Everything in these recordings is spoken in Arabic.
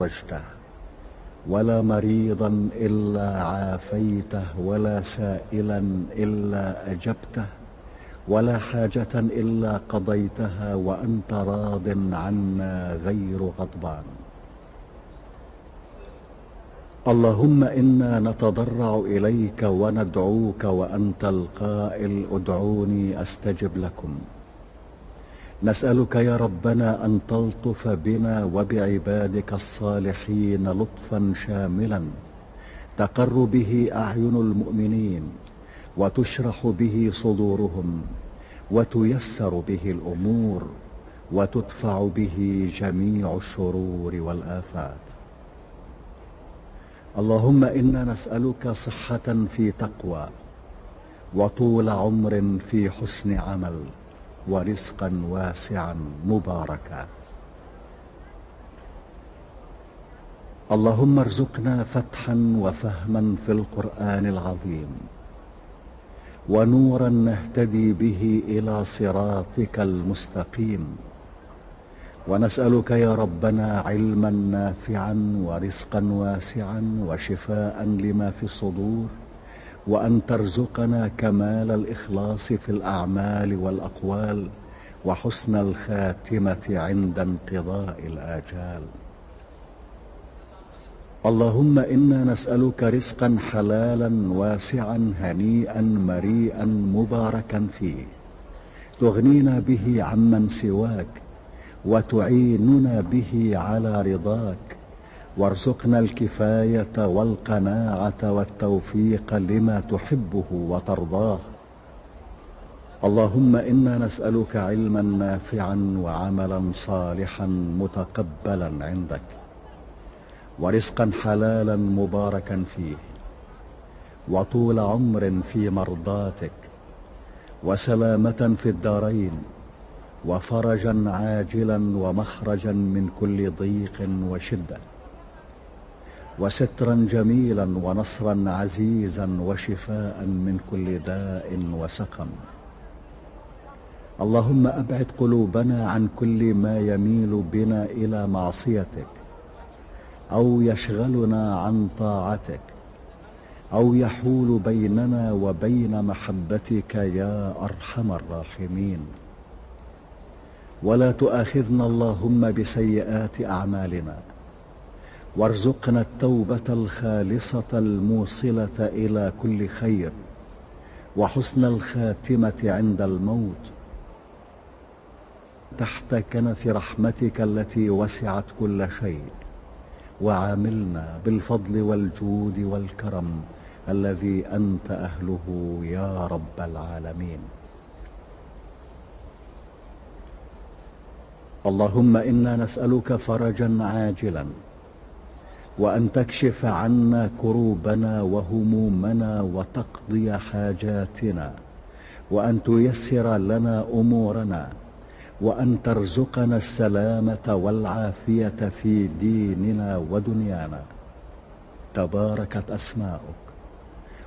فرجته ولا مريضا إلا عافيته ولا سائلا إلا أجبته ولا حاجة إلا قضيتها وأنت راض عنا غير غضبان. اللهم إنا نتضرع إليك وندعوك وأنت القائل ادعوني أستجب لكم. نسألك يا ربنا أن تلطف بنا وبعبادك الصالحين لطفا شاملا. تقر به أعين المؤمنين وتشرح به صدورهم وتيسر به الأمور وتدفع به جميع الشرور والآفات. اللهم إنا نسألك صحة في تقوى وطول عمر في حسن عمل. ورزقا واسعا مباركا. اللهم ارزقنا فتحا وفهما في القرآن العظيم ونورا نهتدي به إلى صراطك المستقيم. ونسألك يا ربنا علما نافعا ورزقا واسعا وشفاء لما في الصدور. وأن ترزقنا كمال الإخلاص في الأعمال والأقوال وحسن الخاتمة عند انقضاء الآجال. اللهم إنا نسألك رزقا حلالا واسعا هنيئا مريئا مباركا فيه. تغنينا به عمن سواك وتعيننا به على رضاك. وارزقنا الكفاية والقناعة والتوفيق لما تحبه وترضاه. اللهم إنا نسألك علما نافعا وعملا صالحا متقبلا عندك ورزقا حلالا مباركا فيه وطول عمر في مرضاتك وسلامة في الدارين وفرجا عاجلا ومخرجا من كل ضيق وشدة. وسترا جميلا ونصرا عزيزا وشفاء من كل داء وسقم. اللهم أبعد قلوبنا عن كل ما يميل بنا إلى معصيتك أو يشغلنا عن طاعتك أو يحول بيننا وبين محبتك يا أرحم الراحمين. ولا تؤاخذنا اللهم بسيئات أعمالنا. وارزقنا التوبة الخالصة الموصلة إلى كل خير وحسن الخاتمة عند الموت. تحت كنف رحمتك التي وسعت كل شيء وعاملنا بالفضل والجود والكرم الذي أنت أهله يا رب العالمين. اللهم إنا نسألك فرجا عاجلا وأن تكشف عنا كروبنا وهمومنا وتقضي حاجاتنا وأن تيسر لنا أمورنا وأن ترزقنا السلامة والعافية في ديننا ودنيانا. تباركت أسماؤك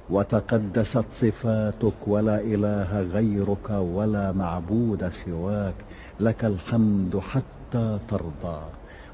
وتقدست صفاتك ولا إله غيرك ولا معبود سواك لك الحمد حتى ترضى.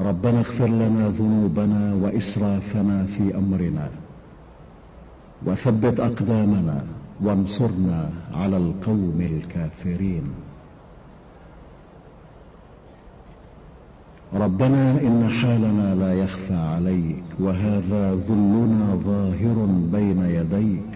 ربنا اغفر لنا ذنوبنا وإسرافنا في أمرنا وثبت أقدامنا وانصرنا على القوم الكافرين. ربنا إن حالنا لا يخفى عليك وهذا ذلنا ظاهر بين يديك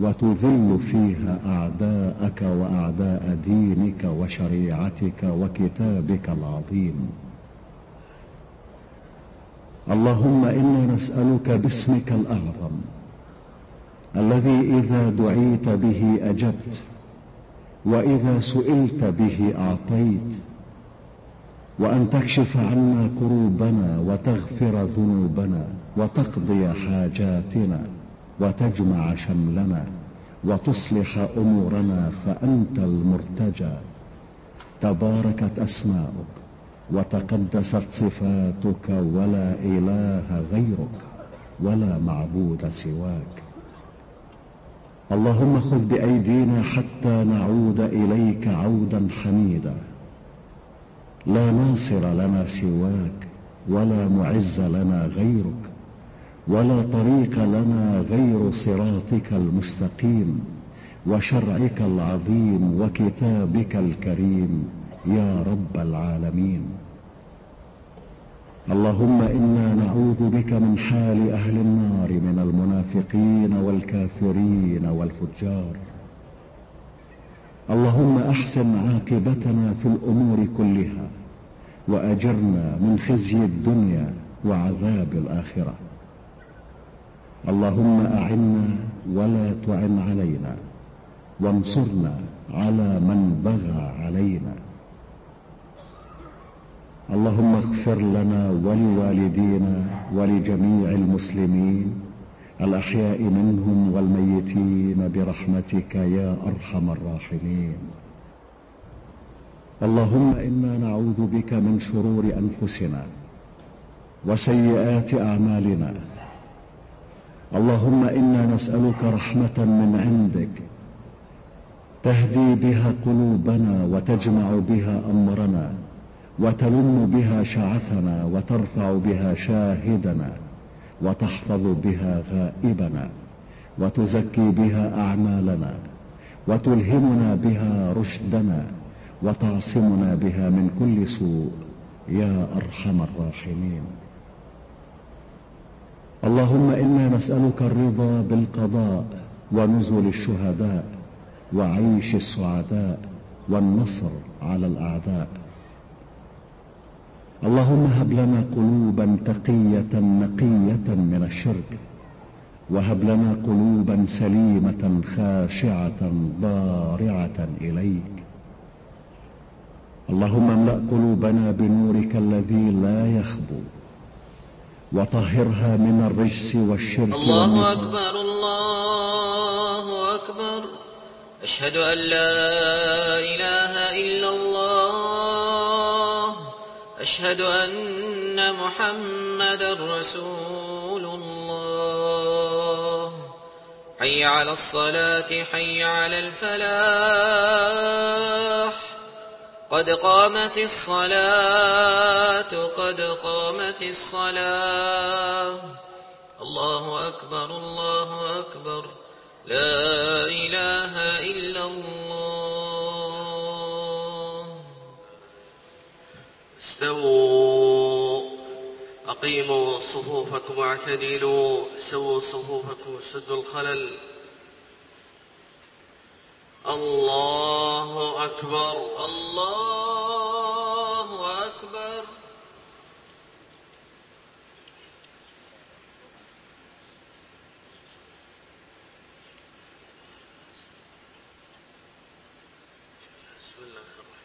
وتذل فيها أعداءك وأعداء دينك وشريعتك وكتابك العظيم. اللهم إنا نسألك باسمك الأعظم الذي إذا دعيت به أجبت وإذا سئلت به أعطيت وأن تكشف عنا كروبنا وتغفر ذنوبنا وتقضي حاجاتنا. وتجمع شملنا وتصلح أمورنا فأنت المرتجى. تباركت أسماؤك وتقدست صفاتك ولا إله غيرك ولا معبود سواك. اللهم خذ بأيدينا حتى نعود إليك عودا حميدا. لا ناصر لنا سواك ولا معز لنا غيرك. ولا طريق لنا غير صراطك المستقيم وشرعك العظيم وكتابك الكريم يا رب العالمين. اللهم إنا نعوذ بك من حال أهل النار من المنافقين والكافرين والفجار. اللهم أحسن عاقبتنا في الأمور كلها وأجرنا من خزي الدنيا وعذاب الآخرة. اللهم أعنا ولا تعن علينا وانصرنا على من بغى علينا. اللهم اغفر لنا ولوالدينا ولجميع المسلمين الأحياء منهم والميتين برحمتك يا أرحم الراحمين. اللهم إنا نعوذ بك من شرور أنفسنا وسيئات أعمالنا. اللهم إنا نسألك رحمة من عندك تهدي بها قلوبنا وتجمع بها أمرنا وتلم بها شعثنا وترفع بها شاهدنا وتحفظ بها غائبنا وتزكي بها أعمالنا وتلهمنا بها رشدنا وتعصمنا بها من كل سوء. يا أرحم الراحمين. اللهم إنا نسألك الرضا بالقضاء ونزل الشهداء وعيش السعداء والنصر على الأعداء. اللهم هب لنا قلوبا تقية نقية من الشرك وهب لنا قلوبا سليمة خاشعة ضارعة إليك. اللهم املأ قلوبنا بنورك الذي لا يخبو وطهرها من الرجس والشرك الله أكبر الله أكبر. أشهد أن لا إله إلا الله. أشهد أن محمد رسول الله. حي على الصلاة حي على الفلاح. قد قامت الصلاة قد قامت الصلاة. الله أكبر الله أكبر. لا إله إلا الله. استووا أقيموا صفوفكم واعتدلوا سووا صفوفكم سدوا الخلل. الله أكبر الله أكبر بسم الله الرحمن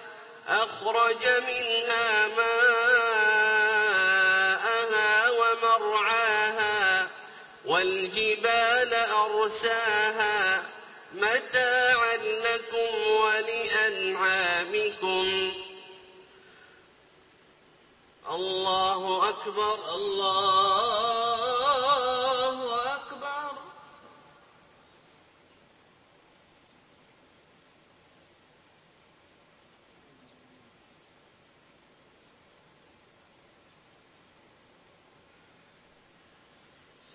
أخرج منها ماءها ومرعاها والجبال أرساها متاعا لكم ولأنعامكم. الله أكبر الله أكبر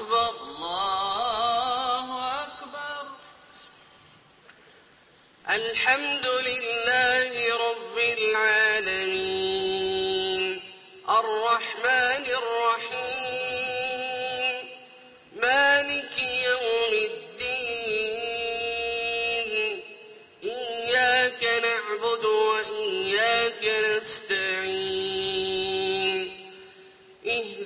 أكبر الله أكبر. الحمد لله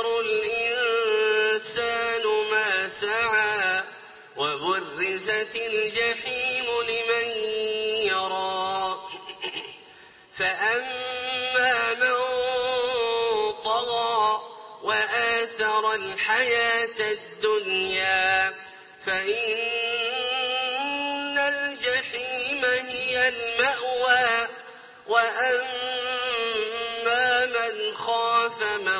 يتذكر الإنسان ما سعى وبرزت الجحيم لمن يرى. فأما من طغى وآثر الحياة الدنيا فإن الجحيم هي المأوى. وأما من خاف مقام